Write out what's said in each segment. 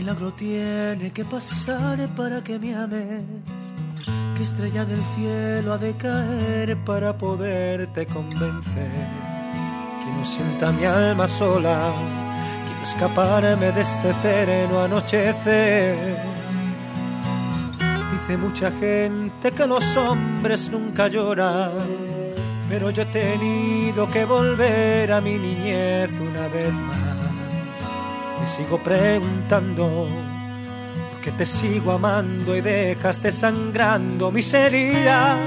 milagro tiene que pasar para que me ames? ¿Qué estrella del cielo ha de caer para poderte convencer? Que no sienta mi alma sola, quiero escaparme de este terreno anochecer. Dice mucha gente que los hombres nunca lloran, pero yo he tenido que volver a mi niñez una vez más. Sigo preguntando por qué te sigo amando y dejas desangrando mis heridas.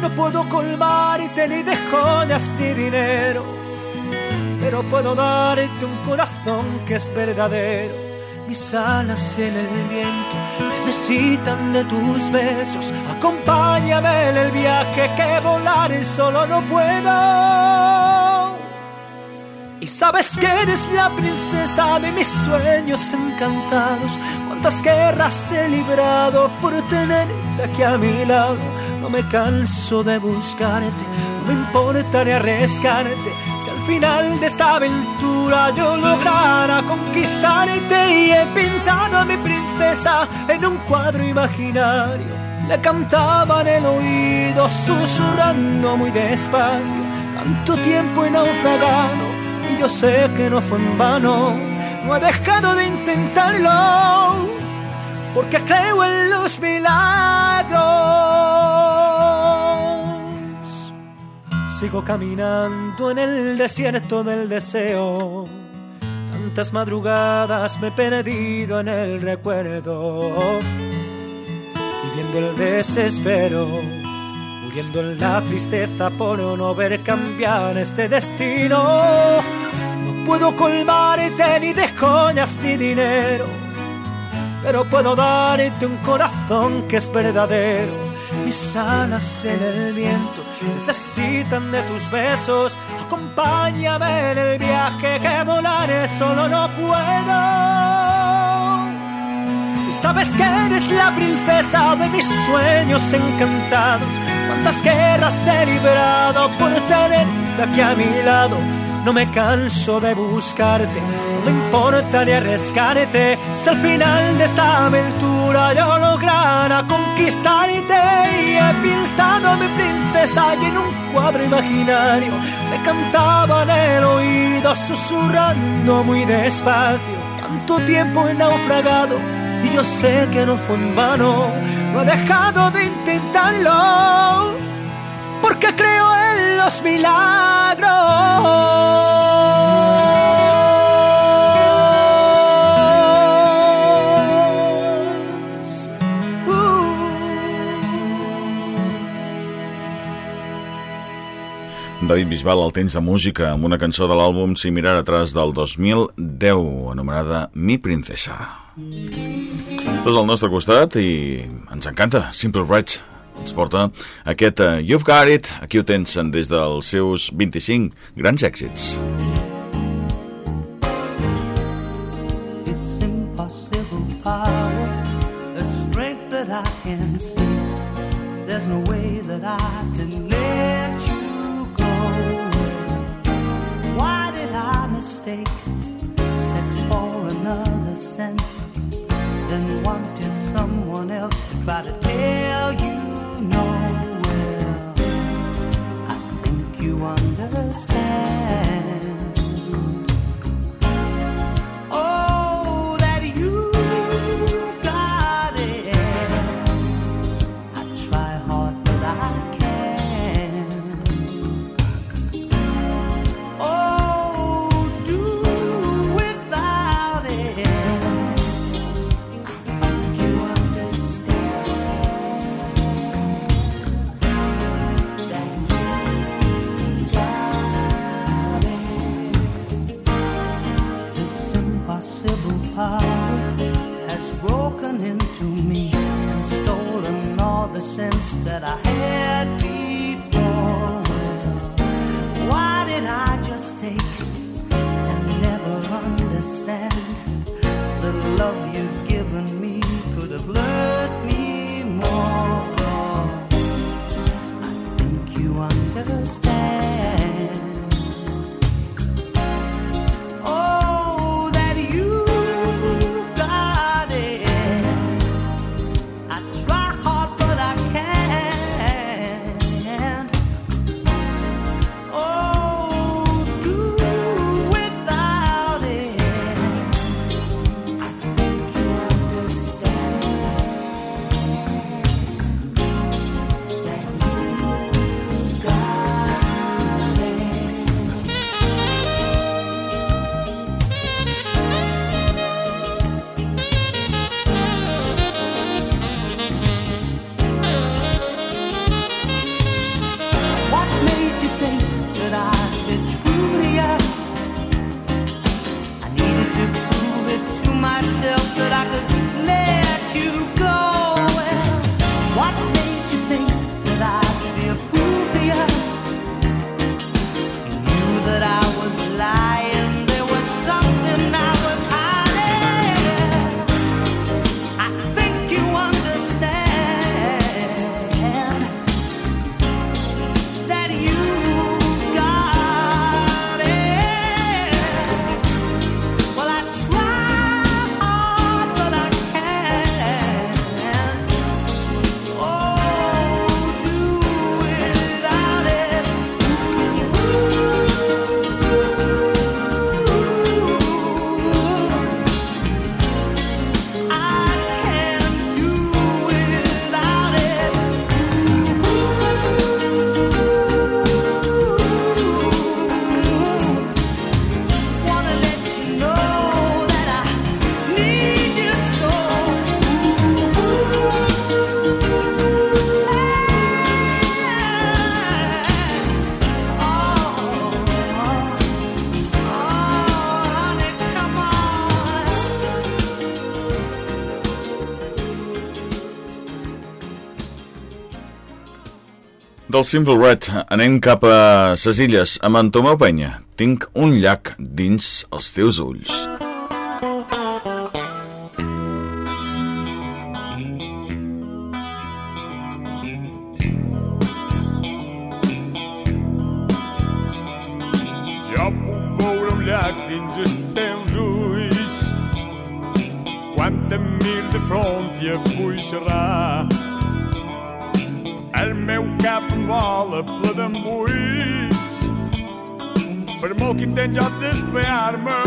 No puedo colmarte ni de joyas ni dinero, pero puedo darte un corazón que es verdadero. Mis alas en el viento necesitan de tus besos. Acompáñame en el viaje que volar solo no puedo. Y sabes que eres la princesa de mis sueños encantados. Cuántas guerras he librado por tenerte aquí a mi lado. No me canso de buscarte, no me importa ni arriesgarte. Si al final de esta aventura yo lograra conquistarte y he pintado a mi princesa en un cuadro imaginario. Le cantaba en el oído, susurrando muy despacio. Tanto tiempo he naufragado yo sé que no fue en vano. No he dejado de intentarlo porque creo en los milagros. Sigo caminando en el desierto del deseo. Tantas madrugadas me he perdido en el recuerdo. Viviendo el desespero muriendo en la tristeza por no ver cambiar este destino. Puedo colmarte ni de joyas ni dinero, pero puedo darte un corazón que es verdadero. Mis alas en el viento necesitan de tus besos. Acompáñame en el viaje que volaré solo no puedo. Sabes que eres la princesa de mis sueños encantados. Cuántas guerras he librado por tenerte aquí a mi lado. No me canso de buscarte, no me importa ni arriesgarte. Si al final de esta aventura yo lograra conquistarte y he pintado a mi princesa en un cuadro imaginario me cantaba en el oído susurrando muy despacio. Tanto tiempo he naufragado y yo sé que no fue en vano, no he dejado de intentarlo, porque creo en los milagros. David Bisbal, el temps de música, amb una cançó de l'àlbum Si mirar atrás del 2010, anomenada Mi Princesa. Estàs al nostre costat i ens encanta. Simple Reds ens porta aquest uh, You've Got It. Aquí ho tens des dels seus 25 grans èxits. It's impossible power, a strength that I can see. There's no way that I can let you go. Why did I mistake sex for another sense? Then wanted someone else to try to tell Understand. sense that I had. Del Simple Red anem cap a ses illes amb en Tomeu Penya. Tinc un llac dins els teus ulls. Jo puc veure un llac dins els teus ulls quan te'n mir de front i et vull xerrar. Meu cap em vola ple d'embulls per molt que intent jo despear-me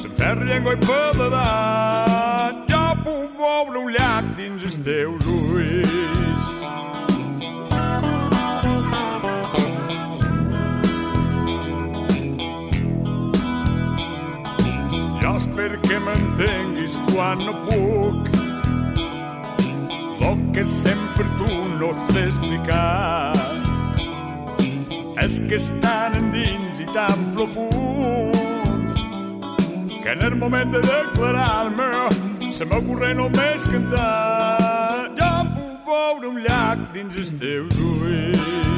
se'm fer llengua i paladar. Jo puc veure un llac dins els teus ulls Jo espero que m'entenguis quan no puc Lo que sempre tu no et sé explicar. És que és tan endins i tan profund que en el moment de declarar-me se m'ocorre només cantar. Jo puc veure un llac dins els teus ulls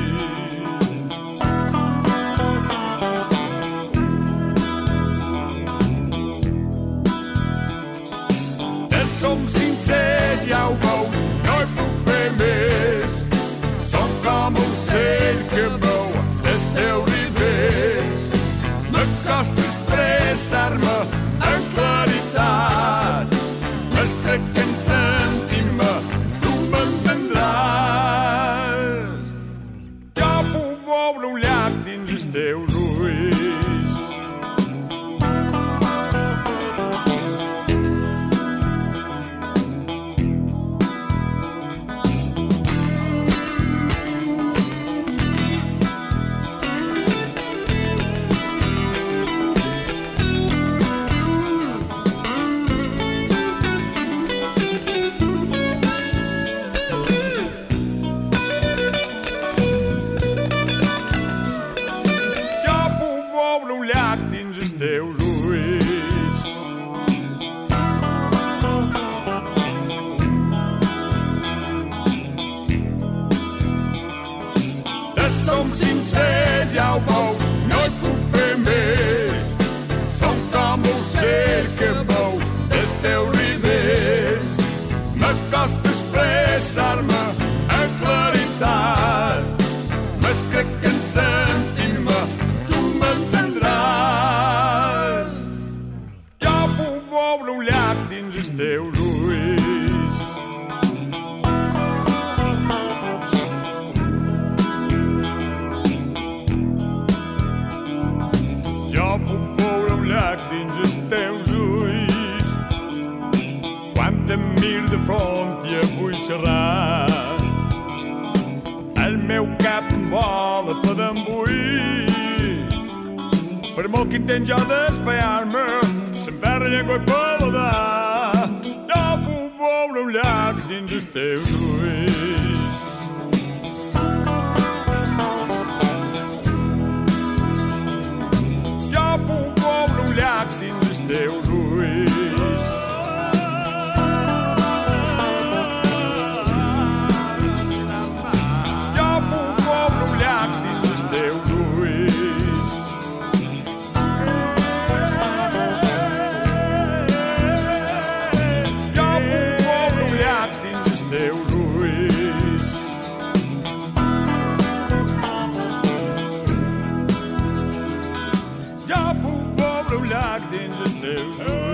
xerrar. El meu cap vola ple d'embulls per molt que intent jo despear-me se'm perd llengua i paladar. Jo puc veure un llac dins els teus ulls. like in the news.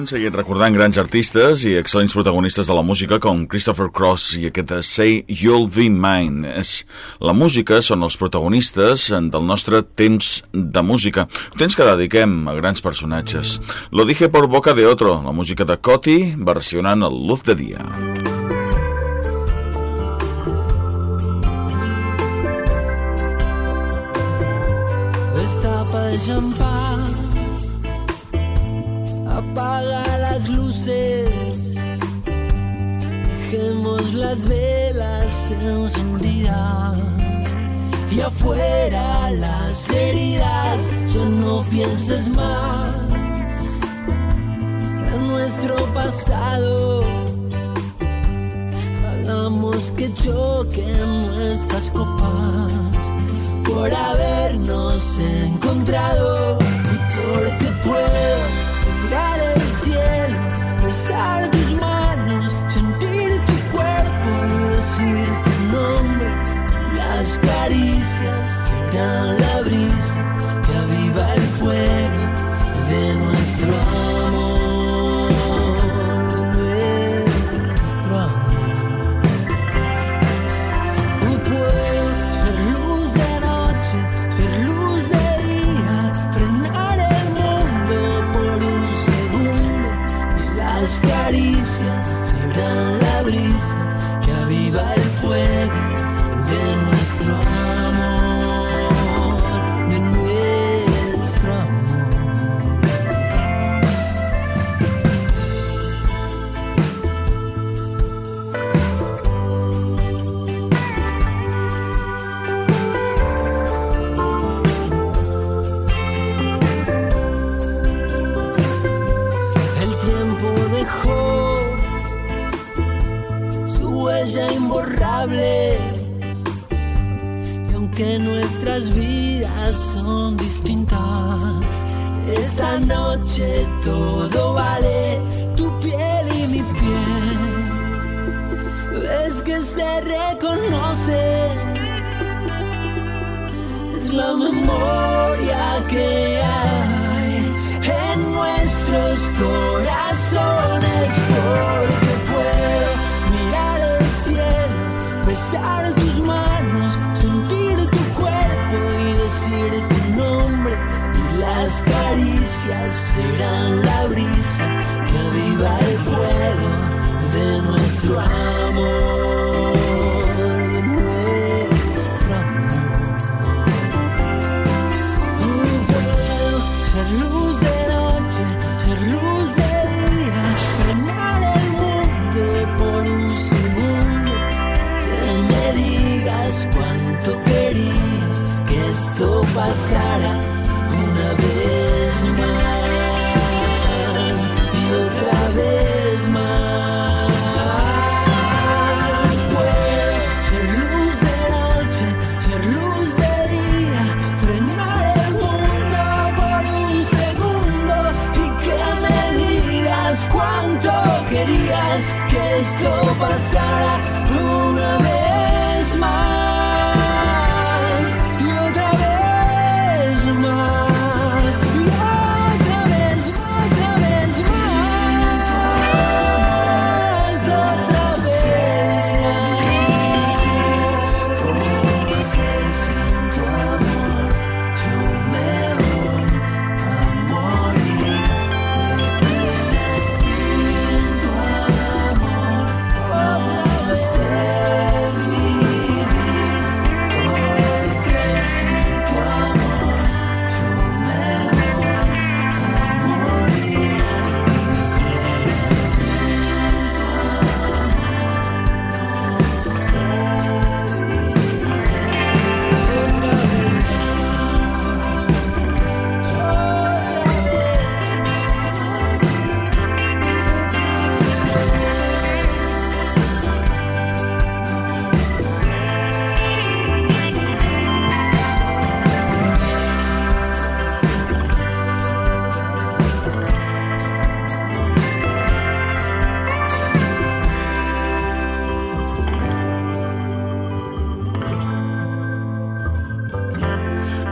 Hem seguit recordant grans artistes i excel·lents protagonistes de la música com Christopher Cross i aquest Say You'll Be Mine. És, la música són els protagonistes del nostre temps de música, temps que dediquem a grans personatges. Lo dije por boca de otro, la música de Coti versionant el Luz de Dia. Destapa champán apaga las luces, dejemos las velas encendidas y afuera las heridas, ya no pienses más en nuestro pasado. Hagamos que choquen nuestras copas por habernos encontrado y porque puedo Y aunque nuestras vidas son distintas, esta noche todo vale, tu piel y mi piel. Ves que se reconocen es la memoria que hay en nuestros corazones besar tus manos, sentir tu cuerpo y decir tu nombre. Y las caricias serán la brisa que aviva el fuego de nuestro amor,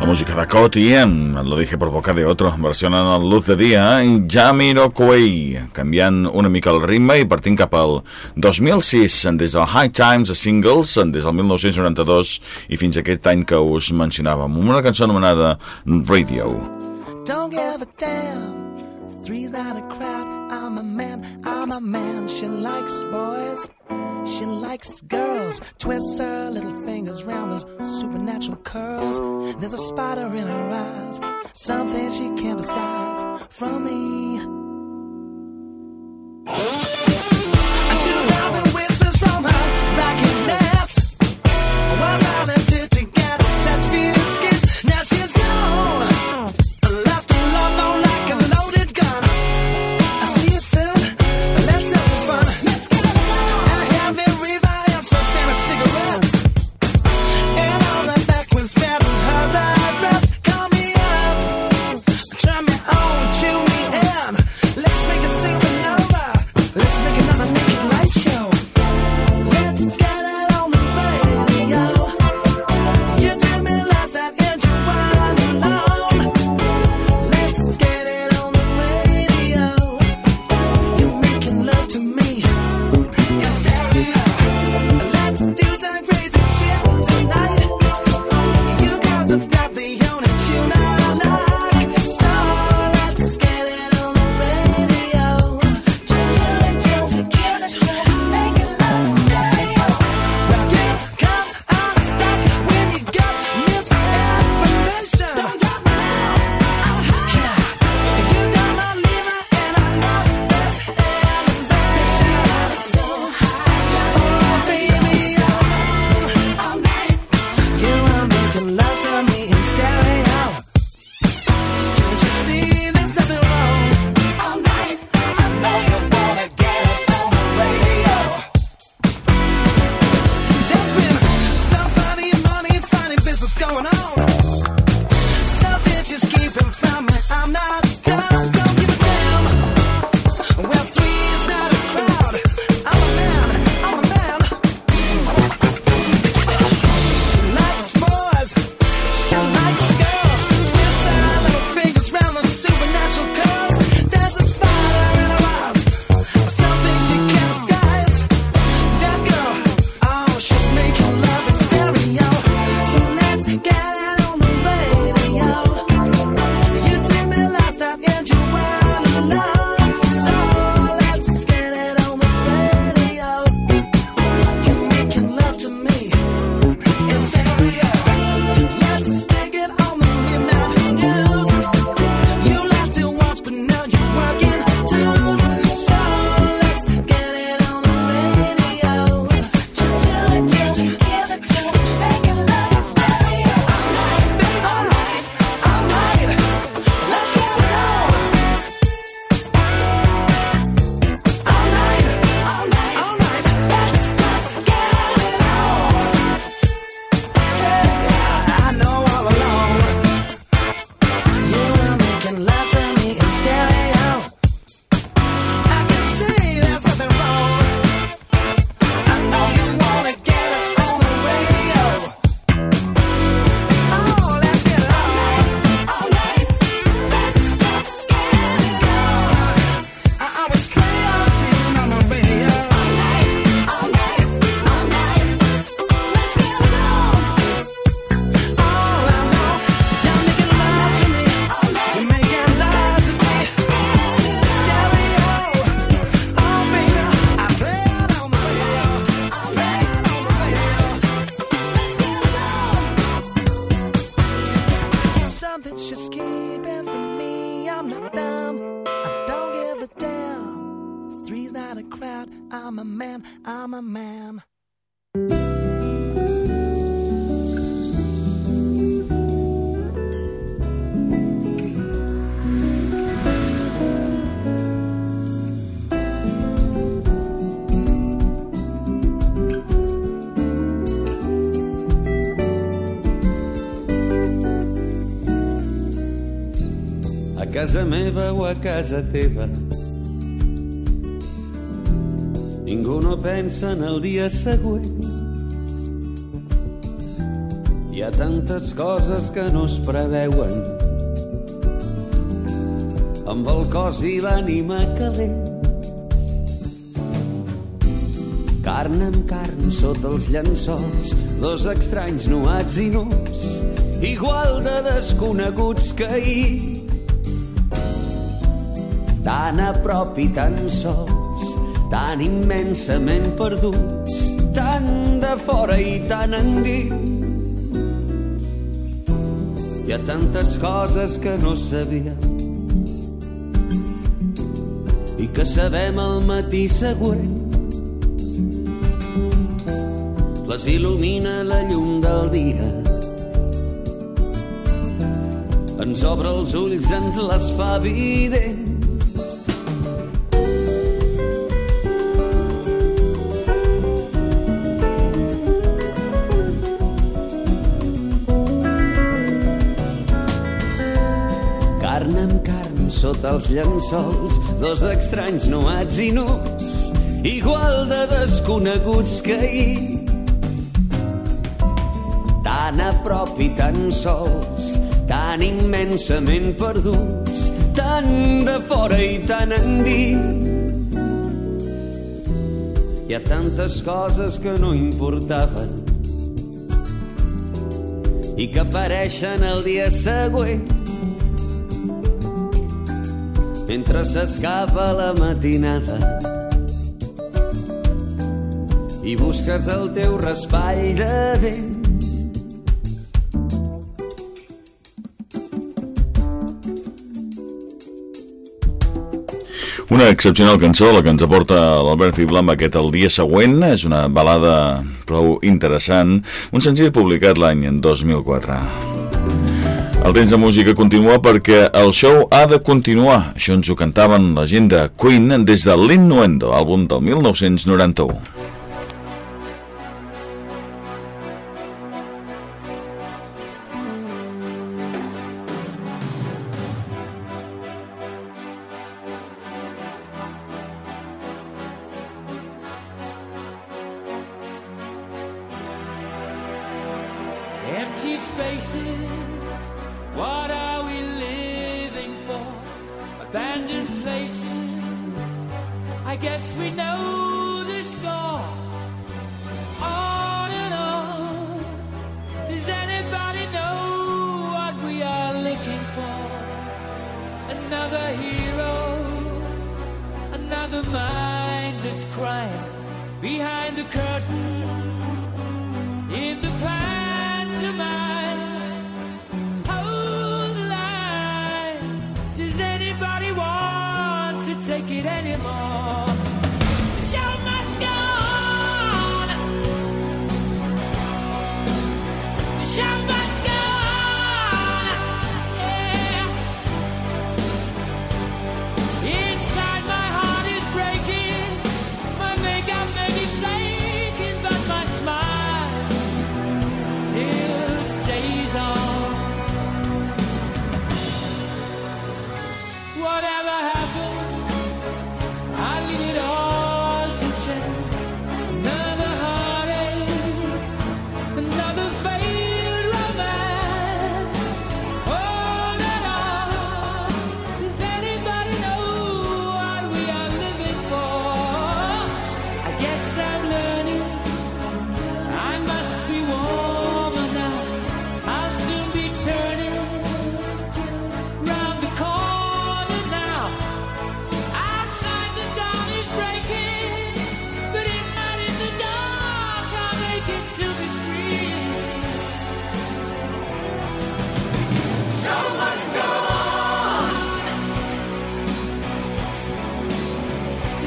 música de Coti en Lo dije por boca de otro, versionen el Luz de Dia no Jamiroquai, canviant una mica el ritme i partint cap al 2006, des del High Times a Singles, des del 1992 i fins a aquest any que us mencionàvem, una cançó anomenada Radio. Don't give a damn Three's not a crowd. I'm a man, I'm a man. She likes boys, she likes girls. Twists her little fingers round those supernatural curls. There's a spider in her eyes, something she can't disguise from me. casa meva o a casa teva. Ningú no pensa en el dia següent. Hi ha tantes coses que no es preveuen. Amb el cos i l'ànima calent. Carn amb carn sota els llençols, dos estranys nuats i nus, igual de desconeguts que ahir tan a prop i tan sols, tan immensament perduts, tan de fora i tan endins. Hi ha tantes coses que no sabíem i que sabem al matí següent. Les il·lumina la llum del dia. Ens obre els ulls, ens les fa evident. Sota els llençols, dos estranys nuats i nus, igual de desconeguts que ahir. Tan a prop i tan sols, tan immensament perduts, tan de fora i tan endins. Hi ha tantes coses que no importaven i que apareixen el dia següent mentre s'escapa la matinada i busques el teu raspall de dent. Una excepcional cançó, la que ens aporta l'Albert Fibla amb aquest el dia següent. És una balada prou interessant, un senzill publicat l'any 2004. El temps de música continua perquè el show ha de continuar. Això ens ho cantaven la gent de Queen des de l'Innuendo, àlbum del 1991. Empty spaces, what are we living for? Abandoned places, I guess we know the score. On and on, does anybody know what we are looking for? Another hero, another mindless crime behind the curtain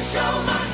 show myself.